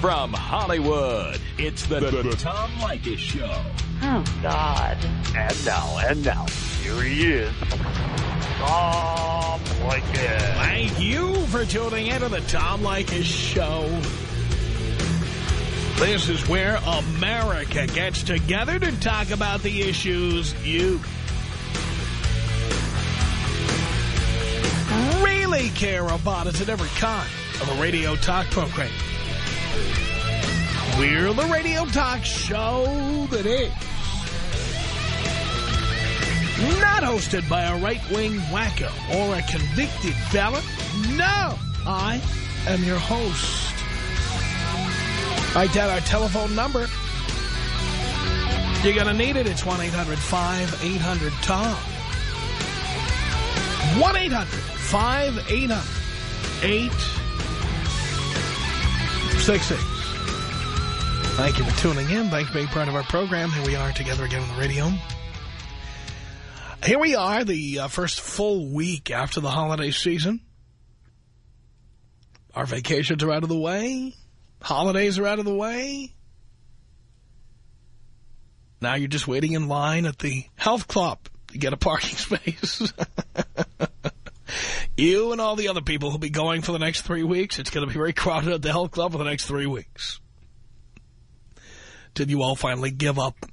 From Hollywood, it's the, the, the Tom Leykis Show. Oh, God. And now, and now, here he is, Tom Leykis. Thank you for tuning in to the Tom Leykis Show. This is where America gets together to talk about the issues you really care about. It's at every kind of a radio talk program. We're the radio talk show that is not hosted by a right-wing wacko or a convicted felon. No, I am your host. Write down our telephone number. You're going to need it. It's 1-800-5800-TOM. 1-800-5800-866. Thank you for tuning in. Thanks for being part of our program. Here we are together again on the radio. Here we are, the uh, first full week after the holiday season. Our vacations are out of the way. Holidays are out of the way. Now you're just waiting in line at the health club to get a parking space. you and all the other people who'll be going for the next three weeks, it's going to be very crowded at the health club for the next three weeks. Till you all finally give up.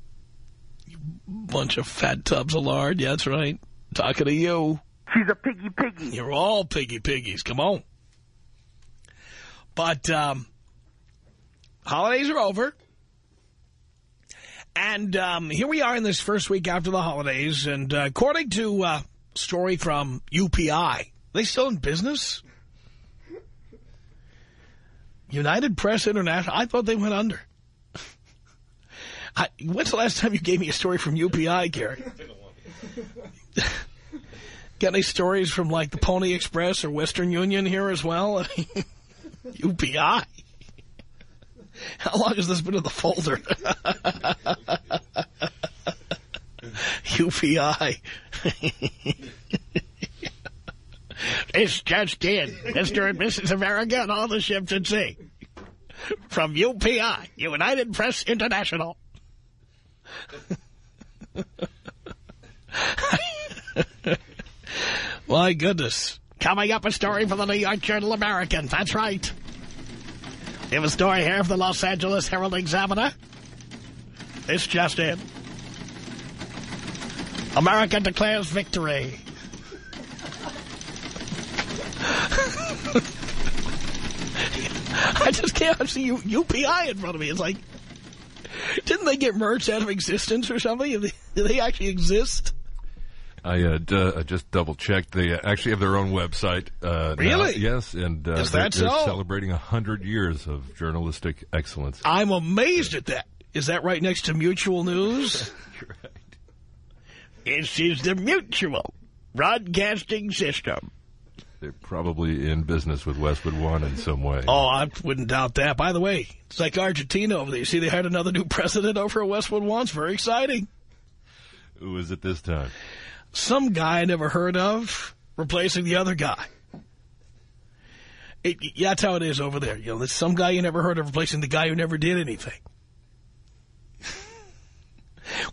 You bunch of fat tubs of lard. Yeah, that's right. Talking to you. She's a piggy piggy. You're all piggy piggies. Come on. But um, holidays are over. And um, here we are in this first week after the holidays. And uh, according to a uh, story from UPI, they still in business? United Press International. I thought they went under. I, when's the last time you gave me a story from UPI, Gary? Got any stories from, like, the Pony Express or Western Union here as well? UPI. How long has this been in the folder? UPI. it's just in. Mr. and Mrs. America and all the ships at sea. From UPI, United Press International. My goodness. Coming up, a story for the New York Journal American. That's right. We have a story here from the Los Angeles Herald Examiner. This just in. America declares victory. I just can't see you, UPI in front of me. It's like, didn't they get merged out of existence or something? Do they, actually exist? I uh, just double checked. They actually have their own website. Uh, really? Now. Yes, and uh, Is that they're, so? celebrating a hundred years of journalistic excellence. I'm amazed at that. Is that right next to Mutual News? right. This is the Mutual Broadcasting System. They're probably in business with Westwood One in some way. Oh, I wouldn't doubt that. By the way, it's like Argentina over there. You see, they had another new president over at Westwood One. It's very exciting. Who is it this time? Some guy I never heard of replacing the other guy. It, that's how it is over there. You know, there's some guy you never heard of replacing the guy who never did anything.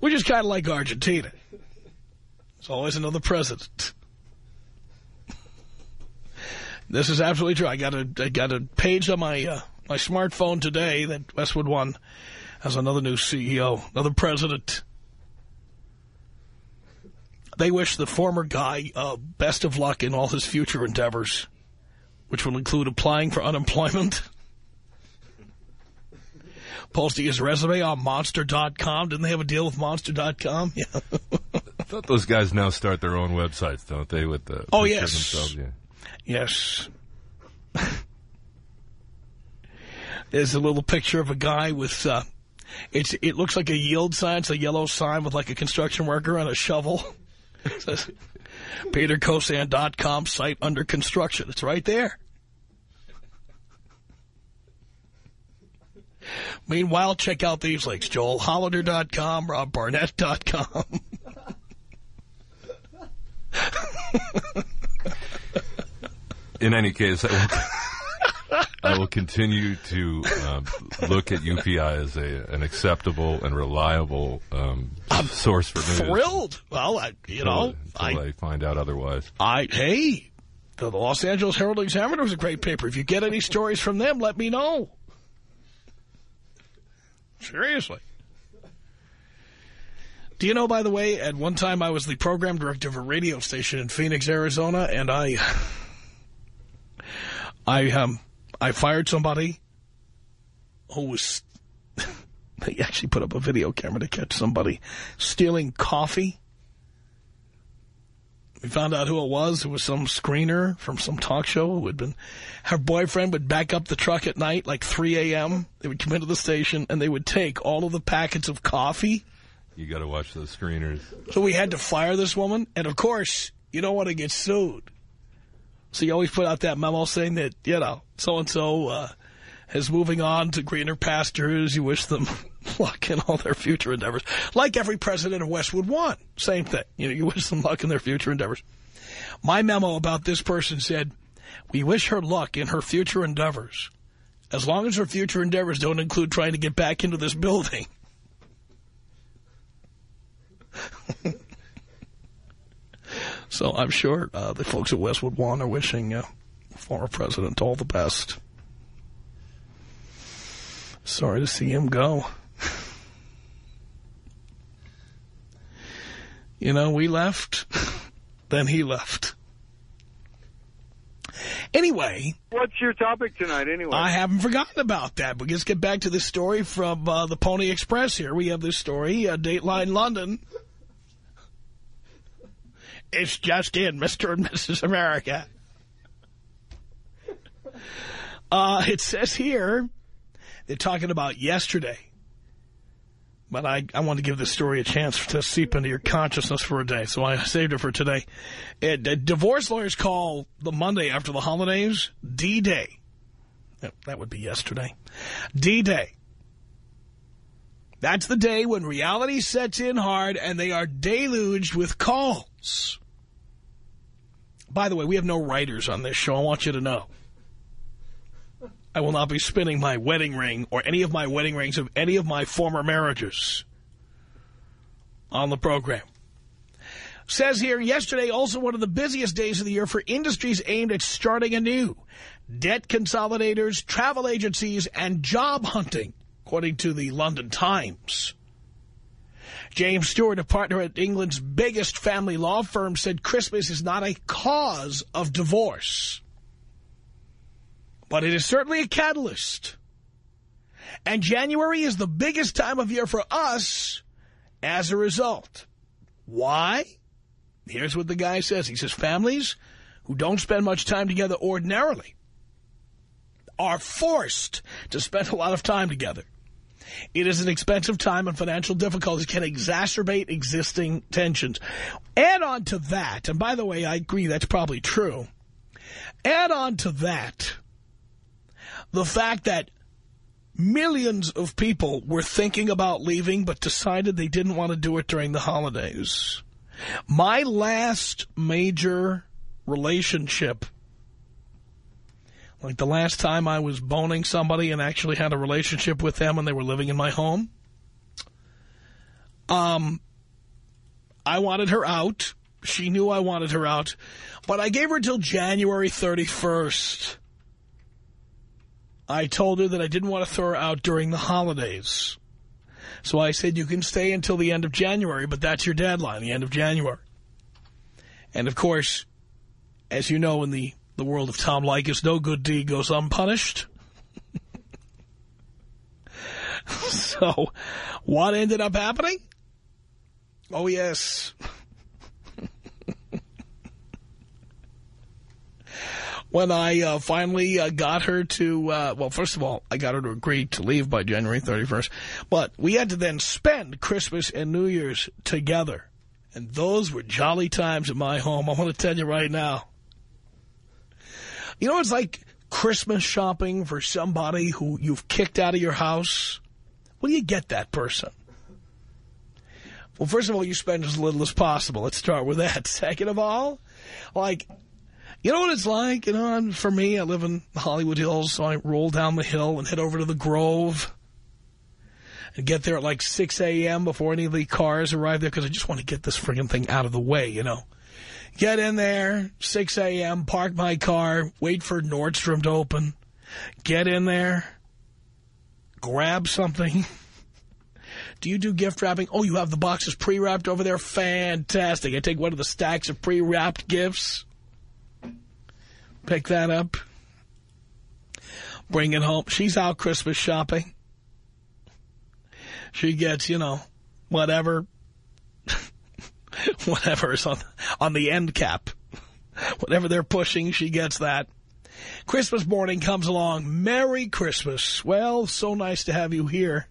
Which is kind of like Argentina. There's always another president. This is absolutely true. I got a I got a page on my uh, my smartphone today that Westwood One has another new CEO, another president. They wish the former guy uh, best of luck in all his future endeavors, which will include applying for unemployment, posting his resume on Monster.com. Didn't they have a deal with Monster.com? Yeah. I thought those guys now start their own websites, don't they? With the Oh, yes. themselves, yeah. Yes. There's a little picture of a guy with, uh, it's it looks like a yield sign. It's a yellow sign with like a construction worker and a shovel. It says PeterKosann.com site under construction. It's right there. Meanwhile, check out these links. JoelHollander.com, RobBarnett.com. In any case, I won't, I will continue to um, look at UPI as a, an acceptable and reliable um, source for news. Thrilled. Well, I, you Until- know, until I, I find out otherwise. I, hey, the Los Angeles Herald Examiner was a great paper. If you get any stories from them, let me know. Seriously. Do you know, by the way, at one time I was the program director of a radio station in Phoenix, Arizona, and I, I, um, I fired somebody who was, they actually put up a video camera to catch somebody stealing coffee. We found out who it was. It was some screener from some talk show who had been, her boyfriend would back up the truck at night, like 3 a.m. They would come into the station and they would take all of the packets of coffee. You got to watch those screeners. So we had to fire this woman. And of course, you don't want to get sued. So you always put out that memo saying that, you know, so-and-so uh, is moving on to greener pastures. You wish them luck in all their future endeavors. Like every president of Westwood One. Same thing. You know, you wish them luck in their future endeavors. My memo about this person said, we wish her luck in her future endeavors. As long as her future endeavors don't include trying to get back into this building. So I'm sure uh, the folks at Westwood One are wishing uh, former president all the best. Sorry to see him go. You know, we left, then he left. Anyway, What's your topic tonight, anyway? I haven't forgotten about that. But let's get back to this story from uh, the Pony Express here. We have this story, uh, Dateline London. It's just in, Mr. and Mrs. America. Uh, it says here, they're talking about yesterday. But I, I want to give this story a chance to seep into your consciousness for a day, so I saved it for today. It, divorce lawyers call the Monday after the holidays D-Day. That would be yesterday. D-Day. That's the day when reality sets in hard and they are deluged with calls. By the way, we have no writers on this show. I want you to know. I will not be spinning my wedding ring or any of my wedding rings of any of my former marriages on the program. Says here, yesterday also one of the busiest days of the year for industries aimed at starting anew. Debt consolidators, travel agencies, and job hunting, according to the London Times. James Stewart, a partner at England's biggest family law firm, said Christmas is not a cause of divorce. But it is certainly a catalyst. And January is the biggest time of year for us as a result. Why? Here's what the guy says. He says families who don't spend much time together ordinarily are forced to spend a lot of time together. It is an expensive time and financial difficulties can exacerbate existing tensions. Add on to that, and by the way, I agree that's probably true. Add on to that the fact that millions of people were thinking about leaving but decided they didn't want to do it during the holidays. My last major relationship, like the last time I was boning somebody and actually had a relationship with them and they were living in my home, um, I wanted her out. She knew I wanted her out. But I gave her till January 31st. I told her that I didn't want to throw her out during the holidays. So I said, you can stay until the end of January, but that's your deadline, the end of January. And, of course, as you know in the, the world of Tom Leykis, no good deed goes unpunished. so what ended up happening? Oh, yes. when I uh, finally uh, got her to, uh, well, first of all, I got her to agree to leave by January 31st. But we had to then spend Christmas and New Year's together. And those were jolly times at my home. I want to tell you right now. You know, it's like Christmas shopping for somebody who you've kicked out of your house. Well, you get that person. Well, first of all, you spend as little as possible. Let's start with that. Second of all, like, You know what it's like? You know, for me, I live in Hollywood Hills, so I roll down the hill and head over to the Grove and get there at like 6 a.m. before any of the cars arrive there because I just want to get this friggin' thing out of the way, you know. Get in there, 6 a.m., park my car, wait for Nordstrom to open, get in there, grab something. Do you do gift wrapping? Oh, you have the boxes pre-wrapped over there? Fantastic. I take one of the stacks of pre-wrapped gifts pick that up, bring it home. She's out Christmas shopping. She gets, you know, whatever, whatever is on, on the end cap. Whatever they're pushing, she gets that. Christmas morning comes along. Merry Christmas. Well, so nice to have you here.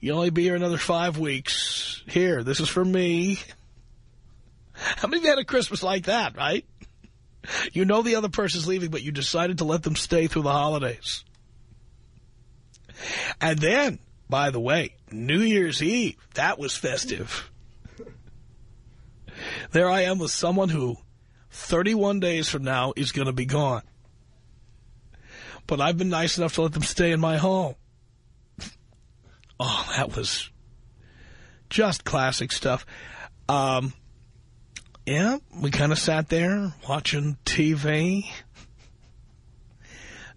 You'll only be here another five weeks. Here, this is for me. How many of you had a Christmas like that, right? You know the other person's leaving, but you decided to let them stay through the holidays. And then, by the way, New Year's Eve, that was festive. There I am with someone who 31 days from now is going to be gone. But I've been nice enough to let them stay in my home. Oh, that was just classic stuff. Um, yeah, we kind of sat there watching TV.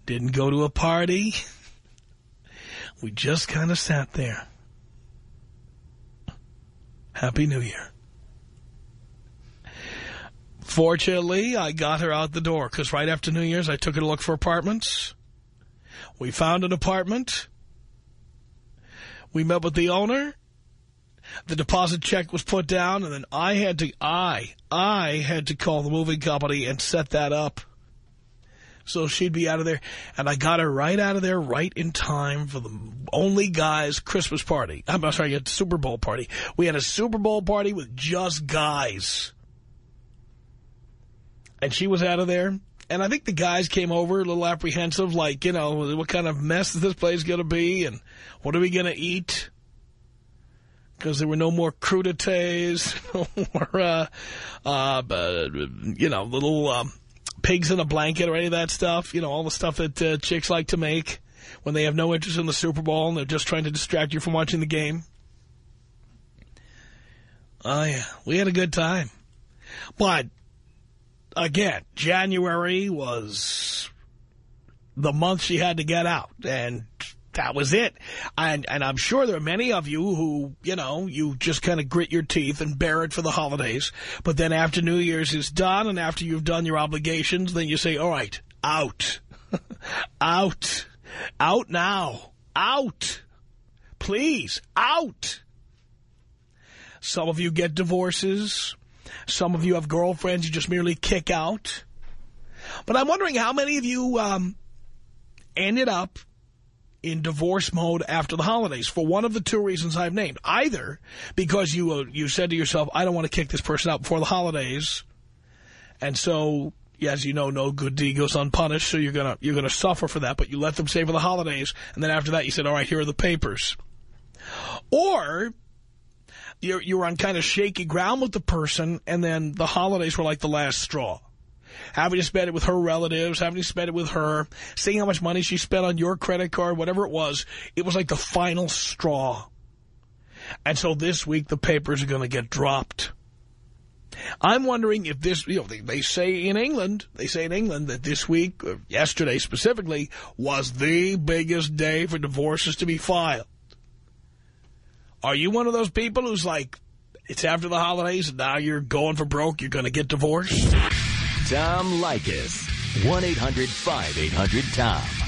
Didn't go to a party. We just kind of sat there. Happy New Year. Fortunately, I got her out the door because right after New Year's, I took her to look for apartments. We found an apartment. We met with the owner. The deposit check was put down, and then I had to, I, I had to call the moving company and set that up. So she'd be out of there. And I got her right out of there right in time for the only guys Christmas party. I'm sorry, a Super Bowl party. We had a Super Bowl party with just guys. And she was out of there. And I think the guys came over a little apprehensive, like, you know, what kind of mess is this place going to be? And what are we going to eat? because there were no more crudités, no more, uh, uh, you know, little um, pigs in a blanket or any of that stuff. You know, all the stuff that uh, chicks like to make when they have no interest in the Super Bowl and they're just trying to distract you from watching the game. Oh, yeah, we had a good time. But, again, January was the month she had to get out. And that was it. And, and I'm sure there are many of you who, you know, you just kind of grit your teeth and bear it for the holidays. But then after New Year's is done and after you've done your obligations, then you say, all right, out, out, out now, out, please, out. Some of you get divorces. Some of you have girlfriends you just merely kick out. But I'm wondering how many of you um, ended up in divorce mode after the holidays for one of the two reasons I've named. Either because you uh, you said to yourself, I don't want to kick this person out before the holidays. And so, as you know, no good deed goes unpunished, so you're to you're gonna suffer for that, but you let them stay for the holidays. And then after that, you said, all right, here are the papers. Or you're, you're on kind of shaky ground with the person, and then the holidays were like the last straw having to spend it with her relatives, having to spend it with her, seeing how much money she spent on your credit card, whatever it was. It was like the final straw. And so this week the papers are going to get dropped. I'm wondering if this, you know, they, they, say in England, they say in England that this week, yesterday specifically, was the biggest day for divorces to be filed. Are you one of those people who's like, it's after the holidays and now you're going for broke, you're going to get divorced? Tom Leykis. 1-800-5800-TOM.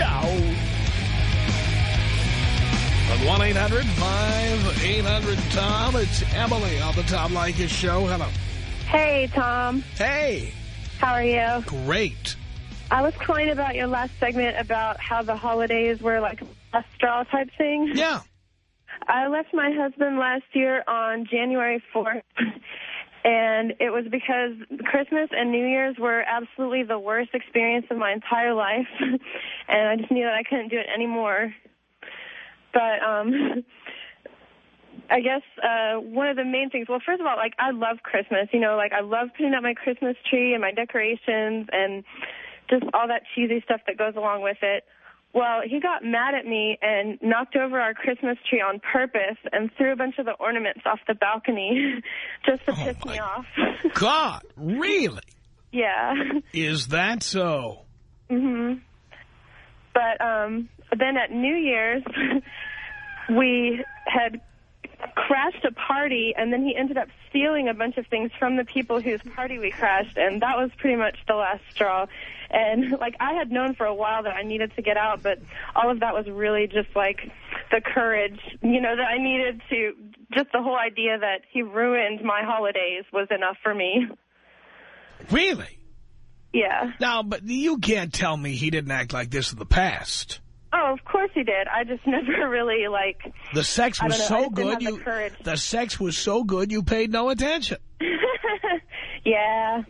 At 1-800-5800-TOM. It's Emily on the Tom Leykis Show. Hello. Hey, Tom. Hey. How are you? Great. I was calling about your last segment about how the holidays were like a straw type thing. Yeah. I left my husband last year on January 4th, and it was because Christmas and New Year's were absolutely the worst experience of my entire life, and I just knew that I couldn't do it anymore. But um I guess uh one of the main things, well, first of all, like I love Christmas, you know, like I love putting up my Christmas tree and my decorations and just all that cheesy stuff that goes along with it. Well, he got mad at me and knocked over our Christmas tree on purpose and threw a bunch of the ornaments off the balcony just to Oh, piss me off. God, really? yeah. Is that so? Mhm. But um then at New Year's we had crashed a party and then he ended up stealing a bunch of things from the people whose party we crashed and that was pretty much the last straw. And like I had known for a while that I needed to get out, but all of that was really just like the courage, you know, that I needed to just the whole idea that he ruined my holidays was enough for me. Really? Yeah. Now, but you can't tell me he didn't act like this in the past. Oh, of course he did. I just never really like The sex was know, so good. have the You, courage. the sex was so good you paid no attention. yeah,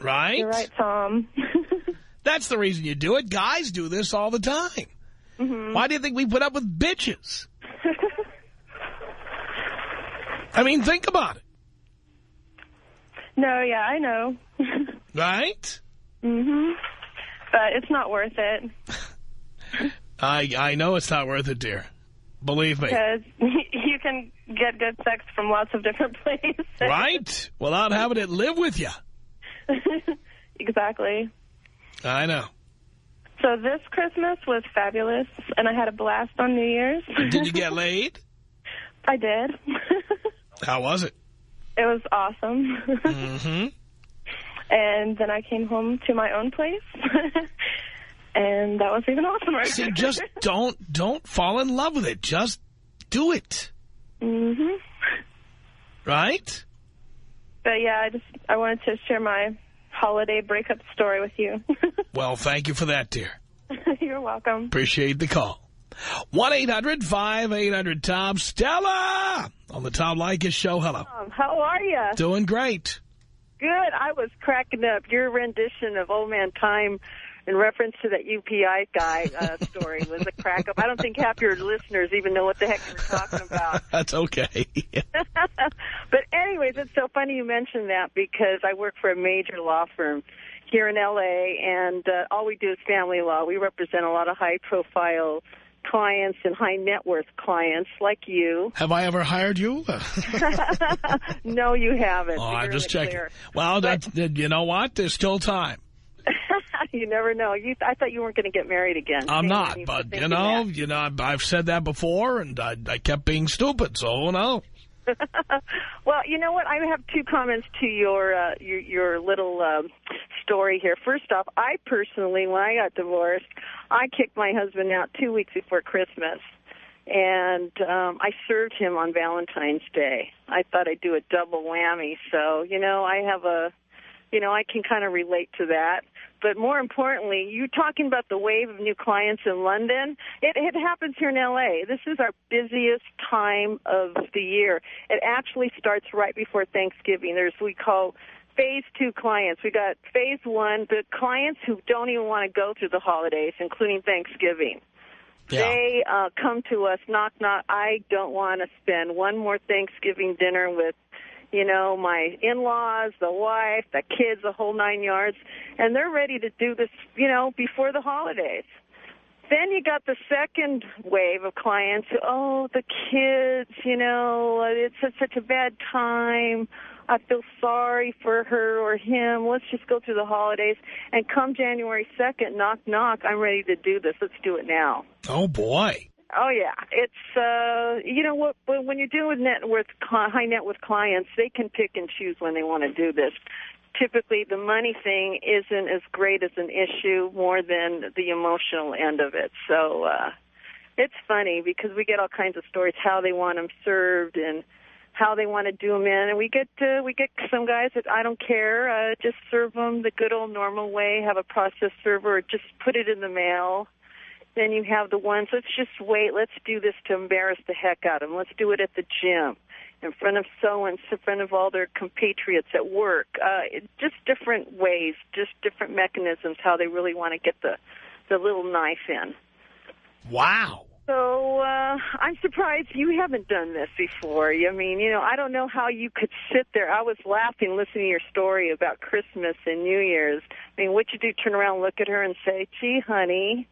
Right? you're right, Tom. That's the reason you do it. Guys do this all the time. Mm-hmm. Why do you think we put up with bitches? I mean, think about it. no, yeah, I know. Right? mhm. But it's not worth it I I know it's not worth it, dear. Believe me. because you can get good sex from lots of different places. Right? Without having it live with you. exactly. I know. So this Christmas was fabulous, and I had a blast on New Year's. Did you get laid? I did. How was it? it was awesome. Mm-hmm. and then I came home to my own place. And that was even awesomer. See, just don't don't fall in love with it. Just do it. hmm Right? But yeah, I just I wanted to share my holiday breakup story with you. Well, thank you for that, dear. You're welcome. Appreciate the call. 1-800-5800-TOM. Stella! On the Tom Leykis Show. Hello. How are you? Doing great. Good. I was cracking up. Your rendition of Old Man Time in reference to that UPI guy uh, story was a crack up. I don't think half your listeners even know what the heck you're talking about. That's okay. but anyways, it's so funny you mentioned that because I work for a major law firm here in L.A. and uh, all we do is family law. We represent a lot of high-profile clients and high net worth clients like you. Have I ever hired you? no, you haven't. Oh, I'm just checking. clear. Well, But- you know what? There's still time. You never know. You, I thought you weren't going to get married again. I'm not, you but you know, that. you know, I've- said that before, and I, I kept being stupid. So knows? well, you know what? I have two comments to your uh, your, your little um, story here. First off, I personally, when I got divorced, I kicked my husband out two weeks before Christmas, and um, I served him on Valentine's Day. I thought I'd do a double whammy. So, you know, I have a, you know, I can kind of relate to that. But more importantly, you talking about the wave of new clients in London. It, it happens here in LA. This is our busiest time of the year. It actually starts right before Thanksgiving. There's we call phase two clients. We got phase one, the clients who don't even want to go through the holidays, including Thanksgiving. They uh, come to us, knock, knock. I don't want to spend one more Thanksgiving dinner with you know, my in-laws, the wife, the kids, the whole nine yards, and they're ready to do this, you know, before the holidays. Then you got the second wave of clients. Oh, the kids, you know, it's such a bad time. I feel sorry for her or him. Let's just go through the holidays. And come January 2nd, knock, knock, I'm ready to do this. Let's do it now. Oh, boy. Oh yeah, it's uh, you know what? When you're dealing with net worth, high net worth clients, they can pick and choose when they want to do this. Typically, the money thing isn't as great as an issue, more than the emotional end of it. So uh, it's funny because we get all kinds of stories how they want them served and how they want to do them in, and we get uh, we get some guys that I don't care, uh, just serve them the good old normal way, have a process server, or just put it in the mail. Then you have the ones, let's just wait, let's do this to embarrass the heck out of them. Let's do it at the gym, in front of so and in front of all their compatriots at work. Uh, just different ways, just different mechanisms how they really want to get the the little knife in. Wow. So uh, I'm surprised you haven't done this before. I mean, you know, I don't know how you could sit there. I was laughing listening to your story about Christmas and New Year's. I mean, what you do? Turn around, look at her, and say, "Gee, honey."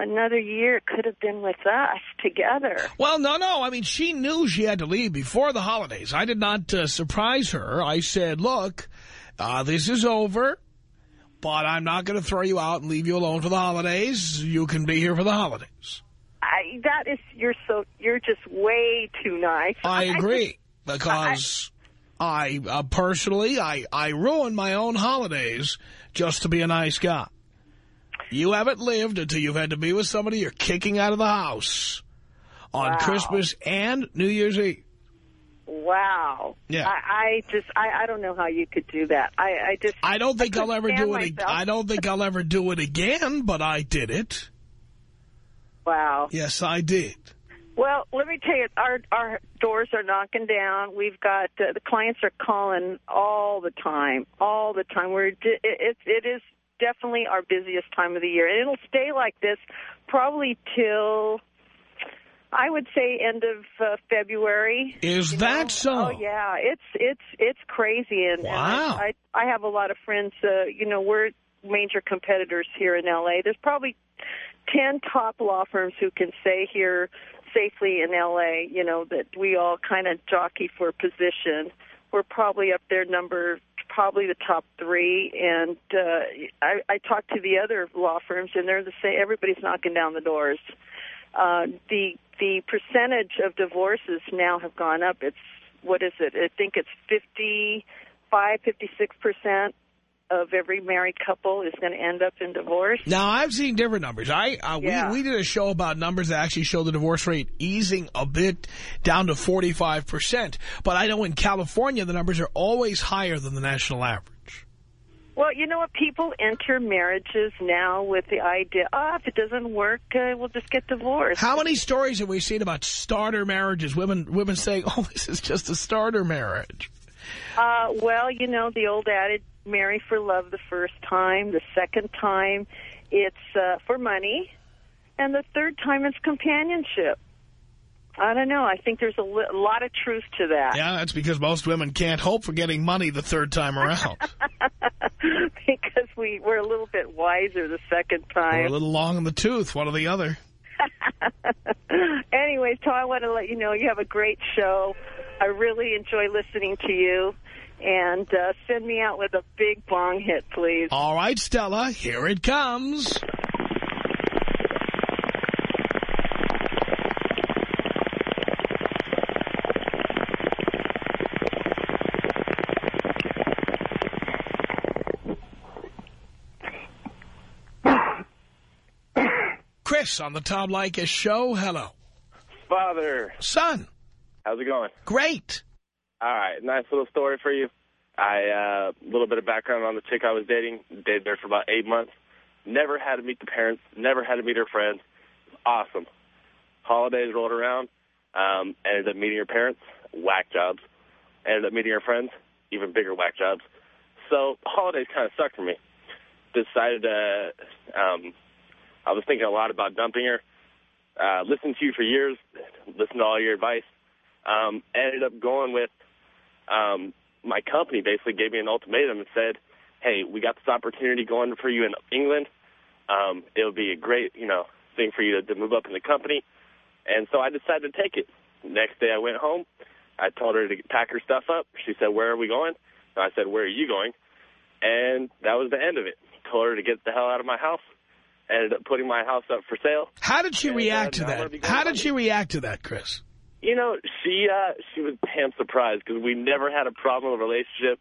Another year could have been with us together. Well, no, no. I mean, she knew she had to leave before the holidays. I did not uh, surprise her. I said, look, uh, this is over, but I'm not going to throw you out and leave you alone for the holidays. You can be here for the holidays. I, that is, you're so, you're just way too nice. I agree, because I, uh, personally, I, I ruin my own holidays just to be a nice guy. You haven't lived until you've had to be with somebody you're kicking out of the house on Wow. Christmas and New Year's Eve. Wow. Yeah. I, I just, I, I don't know how you could do that. I, I just. I don't think I I'll ever do it. I don't think I'll ever do it again, but I did it. Wow. Yes, I did. Well, let me tell you, our our doors are knocking down. We've got uh, the clients are calling all the time, all the time. We're it it, it is definitely our busiest time of the year, and it'll stay like this probably till I would say end of uh, February. Is you that know? so? Oh yeah, it's it's it's crazy, and, and Wow. I, I I have a lot of friends. Uh, you know, we're major competitors here in L.A. There's probably ten top law firms who can say here safely in LA, you know, that we all kind of jockey for position. We're probably up there number probably the top three and uh I, I talked to the other law firms and they're the same everybody's knocking down the doors. Uh the the percentage of divorces now have gone up. It's what is it? I think it's fifty five, fifty six percent of every married couple is going to end up in divorce. Now, I've seen different numbers. I uh, Yeah. we, we did a show about numbers that actually show the divorce rate easing a bit down to 45%. But I know in California, the numbers are always higher than the national average. Well, you know what? People enter marriages now with the idea, oh, if it doesn't work, uh, we'll just get divorced. How many stories have we seen about starter marriages? Women women saying, oh, this is just a starter marriage. Uh, well, you know, the old adage, marry for love the first time. The second time, it's uh, for money. And the third time, it's companionship. I don't know. I think there's a, li- a lot of truth to that. Yeah, that's because most women can't hope for getting money the third time around. because we, we're a little bit wiser the second time. a little long in the tooth, one or the other. Anyways, Tom, I want to let you know you have a great show. I really enjoy listening to you. And uh, send me out with a big bong hit, please. All right, Stella, here it comes. Chris on the Tom Leykis show. Hello. Father, Son, how's it going? great. All right, nice little story for you. I a uh, little bit of background on the chick I was dating. Dated her for about eight months. Never had to meet the parents. Never had to meet her friends. Awesome. Holidays rolled around. Um, ended up meeting her parents. Whack jobs. Ended up meeting her friends. Even bigger whack jobs. So holidays kind of sucked for me. Decided to. Um, I was thinking a lot about dumping her. Uh, listened to you for years. Listened to all your advice. Um, ended up going with um, my company basically gave me an ultimatum and said, "Hey, we got this opportunity going for you in England. Um, it would be a great, you know, thing for you to, to move up in the company." And so I decided to take it. Next day, I went home. I told her to pack her stuff up. She said, "Where are we going?" And I said, "Where are you going?" And that was the end of it. Told her to get the hell out of my house. Ended up putting my house up for sale. How did she And, uh, react to I'm gonna that? How did she react to that, Chris? You know, she uh, she was damn surprised because we never had a problem with a relationship.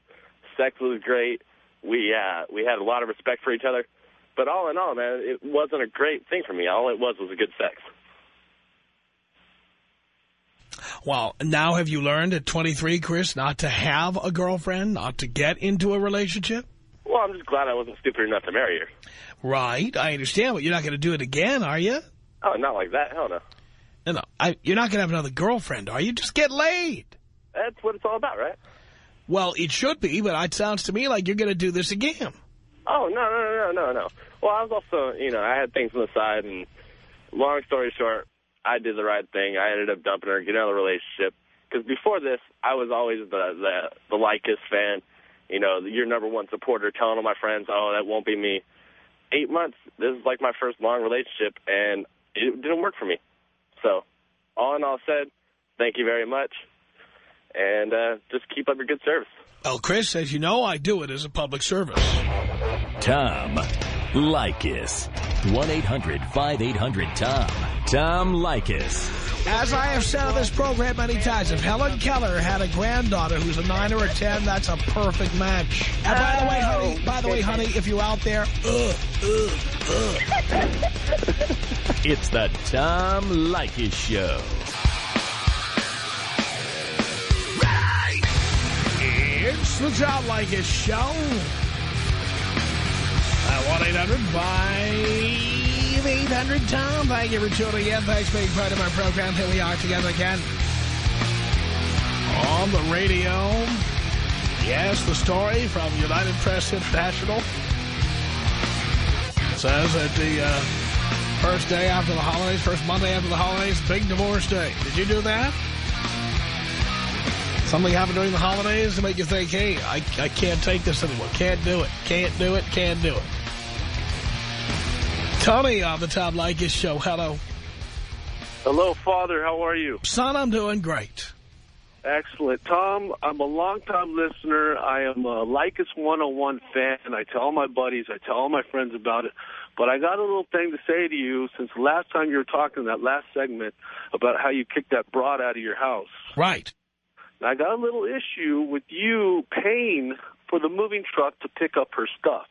Sex was great. We uh, we had a lot of respect for each other. But all in all, man, it wasn't a great thing for me. All it was was a good sex. Well, now have you learned at 23, Chris, not to have a girlfriend, not to get into a relationship? Well, I'm just glad I wasn't stupid enough to marry her. Right, I understand, but you're not going to do it again, are you? Oh, not like that. Hell no. No, no, I, you're not going to have another girlfriend, are you? Just get laid. That's what it's all about, right? Well, it should be, but it sounds to me like you're going to do this again. Oh, no, no, no, no, no. Well, I was also, you know, I had things on the side, and long story short, I did the right thing. I ended up dumping her, getting out of the relationship. Because before this, I was always the, the, the Leykis fan, you know, your number one supporter, telling all my friends, oh, that won't be me. Eight months, this is like my first long relationship, and it didn't work for me. So, all in all said, thank you very much, and uh, just keep up your good service. Well, Chris, as you know, I do it as a public service. Tom Leykis. 1-800-5800-TOM. Tom Leykis. As I have said on this program many times, if Helen Keller had a granddaughter who's a 9 or a 10, that's a perfect match. And by the way, honey, oh. by the way, honey, if you're out there, ugh, ugh, ugh. It's the Tom Leykis Show. It's the Tom Leykis Show. At 1-800-5800-TOM. Thank you for tuning in. Thanks for being part of our program. Here we are together again. On the radio. Yes, the story from United Press International. Says that the uh, first day after the holidays, first Monday after the holidays, big divorce day. Did you do that? Something happened during the holidays to make you think, hey, I, I can't take this anymore. Can't do it. Can't do it. Can't do it. Tony on the Tom Leykis show. Hello. Hello, Father. How are you? Son, I'm doing great. Excellent. Tom, I'm a long-time listener. I am a Leykis 101 fan. I tell all my buddies, I tell all my friends about it. But I got a little thing to say to you since the last time you were talking, that last segment, about how you kicked that broad out of your house. Right. And I got a little issue with you paying for the moving truck to pick up her stuff.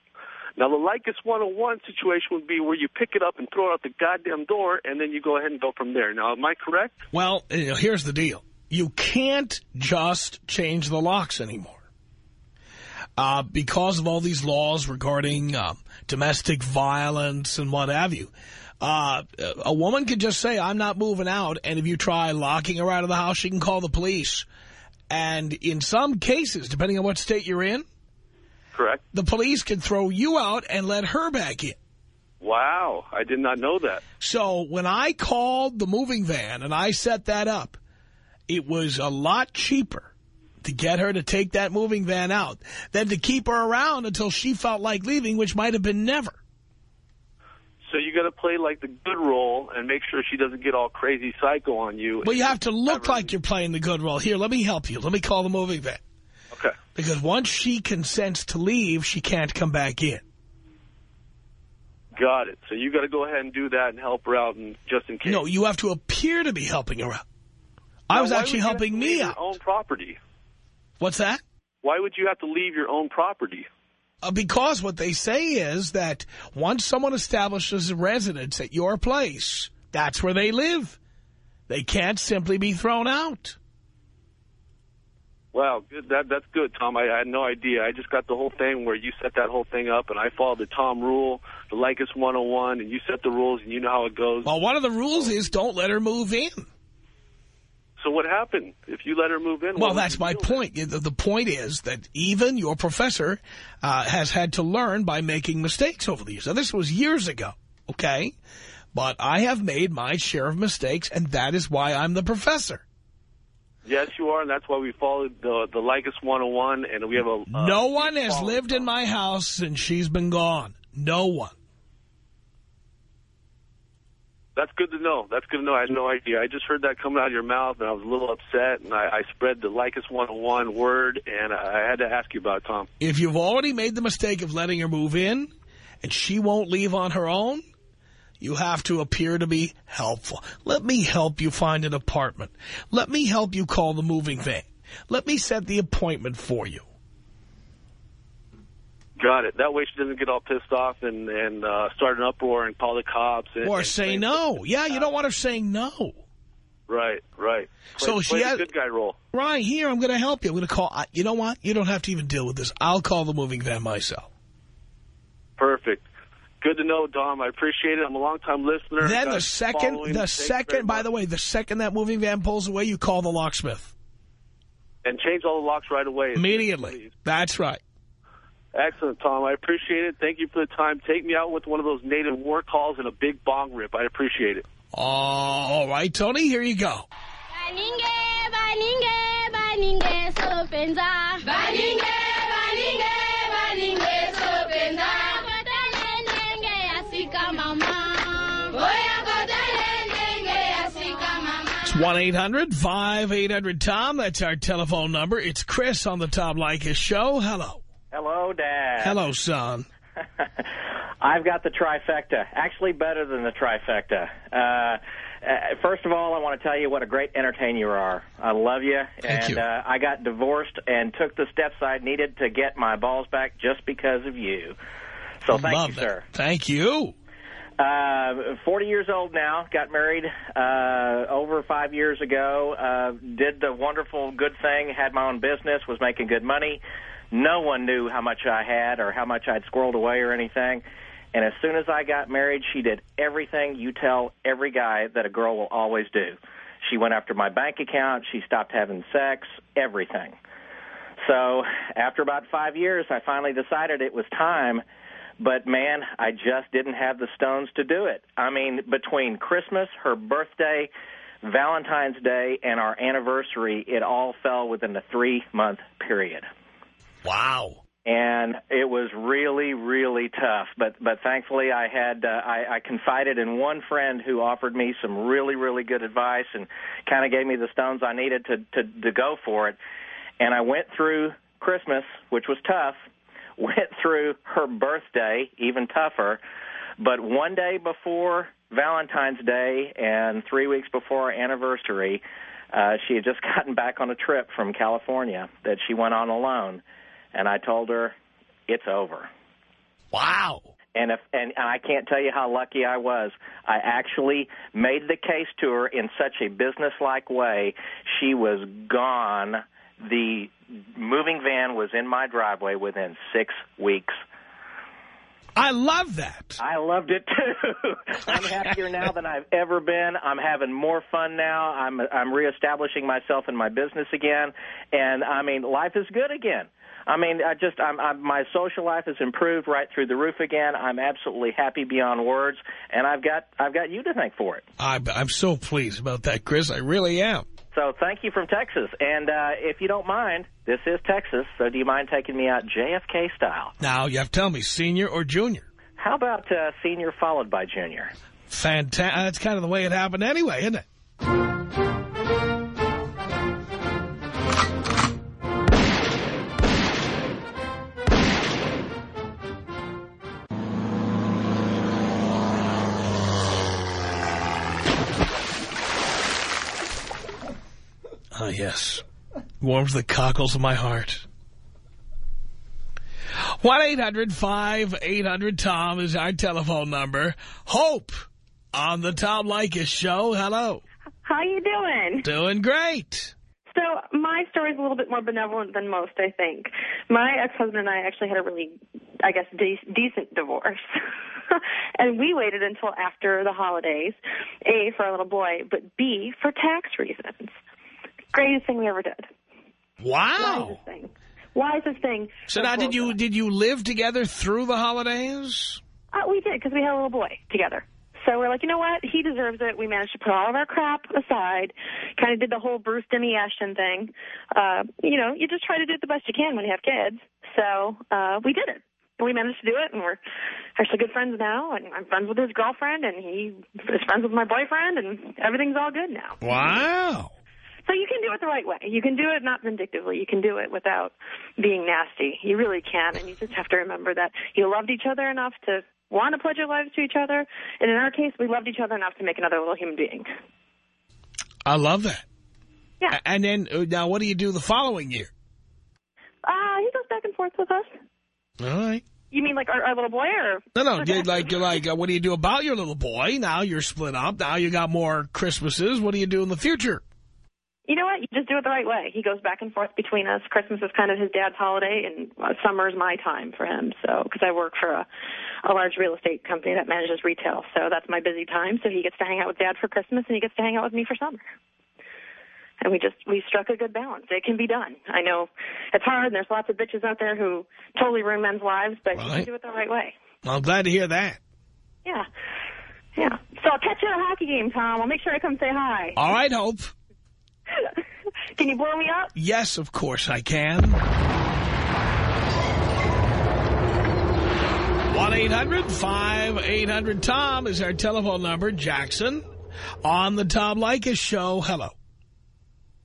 Now, the Leykis 101 situation would be where you pick it up and throw it out the goddamn door, and then you go ahead and go from there. Now, am I correct? Well, know, here's the deal. You can't just change the locks anymore. Uh, because of all these laws regarding uh, domestic violence and what have you. Uh, a woman could just say, I'm not moving out, and if you try locking her out of the house, she can call the police. And in some cases, depending on what state you're in, Correct. the police can throw you out and let her back in. Wow, I did not know that. So when I called the moving van and I set that up, it was a lot cheaper to get her to take that moving van out than to keep her around until she felt like leaving, which might have been never. So you got to play like the good role and make sure she doesn't get all crazy psycho on you. Well, you have to look like you're playing the good role. Here, let me help you. Let me call the moving van. Okay. Because once she consents to leave, she can't come back in. Got it. So you got to go ahead and do that and help her out, and just in case. No, you have to appear to be helping her out. I was actually would you have helping me out. Your own property. What's that? Why would you have to leave your own property? Uh, because what they say is that once someone establishes a residence at your place, that's where they live. They can't simply be thrown out. Wow, good. That that's good, Tom. I, I had no idea. I just got the whole thing where you set that whole thing up, and I followed the Tom rule, the Leykis 101, and you set the rules, and you know how it goes. Well, one of the rules is don't let her move in. So what happened if you let her move in? Well, that's my point. The the point is that even your professor uh, has had to learn by making mistakes over the years. Now, this was years ago, okay? But I have made my share of mistakes, and that is why I'm the professor. Yes, you are, and that's why we followed the the Leykis 101, and we have a. Uh, no one has lived in my house since she's been gone. No one. That's good to know. That's good to know. I had no idea. I just heard that coming out of your mouth, and I was a little upset, and I, I spread the Leykis 101 word, and I had to ask you about it, Tom. If you've already made the mistake of letting her move in and she won't leave on her own, you have to appear to be helpful. Let me help you find an apartment. Let me help you call the moving van. Let me set the appointment for you. Got it. That way she doesn't get all pissed off and, and uh, start an uproar and call the cops. And, Or and say no. Yeah, you don't want her saying no. Right, right. So Play- she play the good guy role. Right, here, I'm going to help you. I'm going to call. You know what? You don't have to even deal with this. I'll call the moving van myself. Perfect. Good to know, Dom. I appreciate it. I'm a long-time listener. Then the second, following. the second, by much. the way, the second that moving van pulls away, you call the locksmith. And change all the locks right away. Immediately. That's right. Excellent, Tom. I appreciate it. Thank you for the time. Take me out with one of those native war calls and a big bong rip. I appreciate it. Oh, all right, Tony, here you go. Baninge, baninge, baninge, sopenza. Baninge, baninge, baninge, sopenza. Kotale nenge asika mama. Oya kotale nenge asika mama. It's 1-800-5800-TOM. That's our telephone number. It's Chris on the Tom Leykis Show. Hello. Hello, Dad. Hello, son. I've got the trifecta. Actually, better than the trifecta. Uh, uh, first of all, I want to tell you what a great entertainer you are. I love you. Thank and you. Uh, I got divorced and took the steps I needed to get my balls back just because of you. So thank Love you, sir. Thank you. Uh, 40 years old now. Got married uh, over five years ago. Uh, did the wonderful good thing. Had my own business. Was making good money. No one knew how much I had or how much I'd squirreled away or anything. And as soon as I got married, she did everything you tell every guy that a girl will always do. She went after my bank account. She stopped having sex. Everything. So after about five years, I finally decided it was time. But man, I just didn't have the stones to do it. I mean, between Christmas, her birthday, Valentine's Day, and our anniversary, it all fell within a three month period. Wow. And it was really, really tough. But but thankfully, I had uh, I, I confided in one friend who offered me some really, really good advice and kind of gave me the stones I needed to, to to go for it. And I went through Christmas, which was tough. Went through her birthday, even tougher. But one day before Valentine's Day and three weeks before our anniversary, uh, she had just gotten back on a trip from California that she went on alone. And I told her, it's over. Wow. And if and, and I can't tell you how lucky I was. I actually made the case to her in such a businesslike way. She was gone. The moving van was in my driveway within six weeks. I love that. I loved it too. I'm happier now than I've ever been. I'm having more fun now. I'm I'm reestablishing myself in my business again, and I mean life is good again. I mean, I just I'm, I'm my social life has improved right through the roof again. I'm absolutely happy beyond words, and I've got I've got you to thank for it. I'm, I'm so pleased about that, Chris. I really am. So thank you from Texas, and uh, if you don't mind, this is Texas. So do you mind taking me out JFK style? Now, you have to tell me, senior or junior? How about uh, senior followed by junior? Fantastic. That's kind of the way it happened anyway, isn't it? Ah, yes. Warms the cockles of my heart. 1-800-5800-TOM is our telephone number. Hope on the Tom Leykis Show. Hello. How you doing? Doing great. So my story is a little bit more benevolent than most, I think. My ex-husband and I actually had a really, I guess, de- decent divorce. and we waited until after the holidays, A, for our little boy, but B, for tax reasons. Greatest thing we ever did. Wow. Wisest thing. Wisest thing. So now, did you did you live together through the holidays? Uh, we did, because we had a little boy together. So we're like, you know what? He deserves it. We managed to put all of our crap aside. Kind of did the whole Bruce Demi Ashton thing. Uh, you know, you just try to do it the best you can when you have kids. So uh, we did it. We managed to do it, and we're actually good friends now. And I'm friends with his girlfriend, and he is friends with my boyfriend, and everything's all good now. Wow. So you can do it the right way. You can do it not vindictively. You can do it without being nasty. You really can, and you just have to remember that you loved each other enough to want to pledge your lives to each other. And in our case, we loved each other enough to make another little human being. I love that. Yeah. And then, uh, now what do you do the following year? Uh, he goes back and forth with us. All right. You mean like our, our little boy or? No, no, you- like, you're like, uh, what do you do about your little boy? Now you're split up. Now you got more Christmases. What do you do in the future? You know what? You just do it the right way. He goes back and forth between us. Christmas is kind of his dad's holiday, and uh, summer's my time for him. So, because I work for a, a large real estate company that manages retail, so that's my busy time. So he gets to hang out with dad for Christmas, and he gets to hang out with me for summer. And we just we struck a good balance. It can be done. I know it's hard, and there's lots of bitches out there who totally ruin men's lives, but you can do it the right way. Well, I'm glad to hear that. Yeah, yeah. So I'll catch you at a hockey game, Tom. I'll make sure I come say hi. All right, Hope. Can you blow me up? Yes, of course I can. 1-800-5800-TOM is our telephone number. Jackson on the Tom Leykis show. Hello.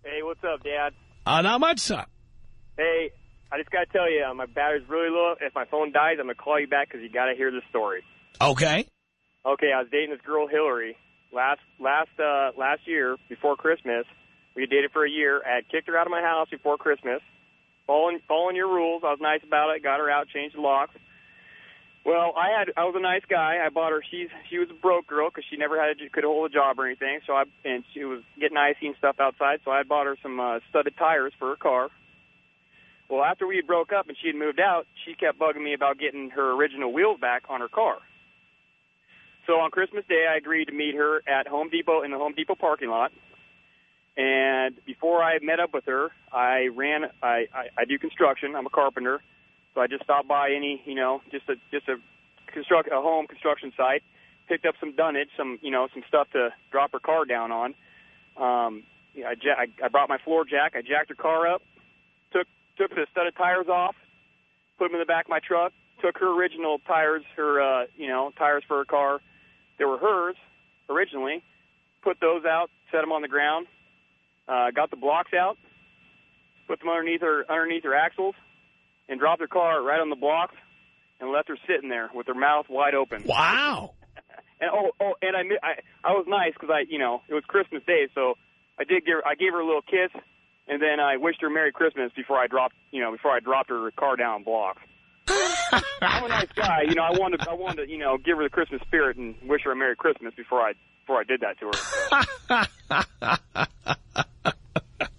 Hey, what's up, Dad? Uh, not much, son. Hey, I just got to tell you, uh, my battery's really low. If my phone dies, I'm going to call you back because you got to hear the story. Okay. Okay, I was dating this girl, Hillary, last last uh, last year before Christmas. We dated for a year. I had kicked her out of my house before Christmas. Following following your rules, I was nice about it. Got her out, changed the locks. Well, I had I was a nice guy. I bought her. She's she was a broke girl because she never had a, could hold a job or anything. So I and she was getting icy and stuff outside. So I bought her some uh, studded tires for her car. Well, after we had broke up and she had moved out, she kept bugging me about getting her original wheels back on her car. So on Christmas Day, I agreed to meet her at Home Depot in the Home Depot parking lot. And before I met up with her, I ran. I, I, I do construction. I'm a carpenter, so I just stopped by any, you know, just a just a construct a home construction site, picked up some dunnage, some you know, some stuff to drop her car down on. Um, yeah, I, ja- I I brought my floor jack. I jacked her car up, took took the studded tires off, put them in the back of my truck, took her original tires, her uh, you know tires for her car. They were hers originally. Put those out, set them on the ground. Uh, got the blocks out, put them underneath her underneath her axles, and dropped her car right on the blocks, and left her sitting there with her mouth wide open. Wow. And oh, oh, and I, I, I was nice because I, you know, it was Christmas Day, so I did give, I gave her a little kiss, and then I wished her Merry Christmas before I dropped, you know, before I dropped her car down blocks. I'm a nice guy, you know. I wanted, I wanted to, you know, give her the Christmas spirit and wish her a Merry Christmas before I, before I did that to her.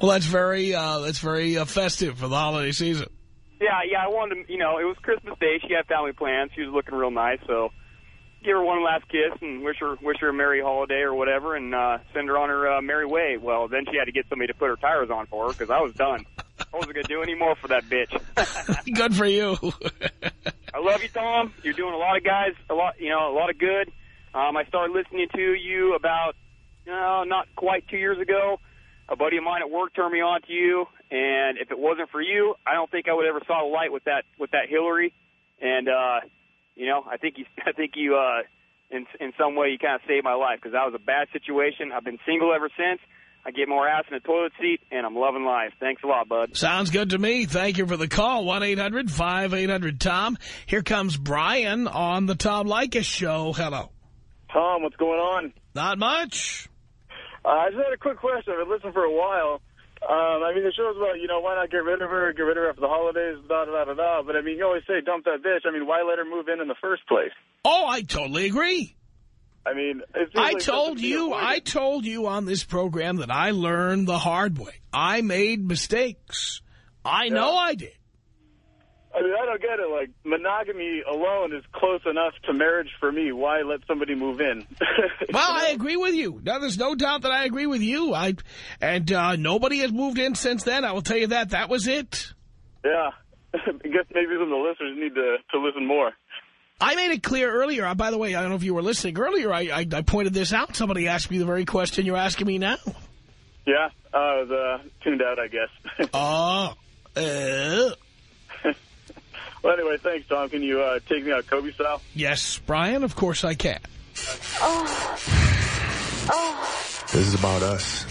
Well, that's very, uh, that's very uh, festive for the holiday season. Yeah, yeah, I wanted to, you know, it was Christmas Day. She had family plans. She was looking real nice, so give her one last kiss and wish her wish her a merry holiday or whatever, and uh, send her on her uh, merry way. Well, then she had to get somebody to put her tires on for her because I was done. I wasn't gonna do any more for that bitch. Good for you. I love you, Tom. You're doing a lot of guys, a lot, you know, a lot of good. Um, I started listening to you about, no, not quite two years ago. A buddy of mine at work turned me on to you, and if it wasn't for you, I don't think I would ever saw the light with that with that Hillary. And uh, you know, I think you, I think you, uh, in in some way, you kind of saved my life because that was a bad situation. I've been single ever since. I get more ass in a toilet seat, and I'm loving life. Thanks a lot, bud. Sounds good to me. Thank you for the call. 1-800-5800-TOM. Here comes Brian on the Tom Leykis show. Hello. Tom, what's going on? Not much. Uh, I just had a quick question. I've been listening for a while. Um, I mean, the show's about, you know, why not get rid of her, get rid of her after the holidays, da, da, da, da, da. But, I mean, you always say dump that bitch. I mean, why let her move in in the first place? Oh, I totally agree. I mean, I told something to be you. I told you on this program that I learned the hard way. I made mistakes. I know I did. I mean, I don't get it. Like, monogamy alone is close enough to marriage for me. Why let somebody move in? Well, I agree with you. Now, there's no doubt that I agree with you. I And uh, nobody has moved in since then. I will tell you that. That was it. yeah. I guess maybe some of the listeners need to, to listen more. I made it clear earlier. Uh, by the way, I don't know if you were listening earlier. I, I, I pointed this out. Somebody asked me the very question you're asking me now. Yeah, uh, I was uh, tuned out, I guess. Oh. Uh, well, anyway, thanks, Tom. Can you uh, take me out Kobe style? yes, Brian, of course I can. Oh. Oh. This is about us.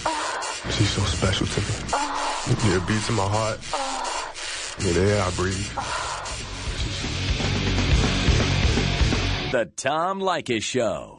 She's so special to me. Yeah, it beats in my heart. Yeah, the air I breathe. The Tom Leykis Show.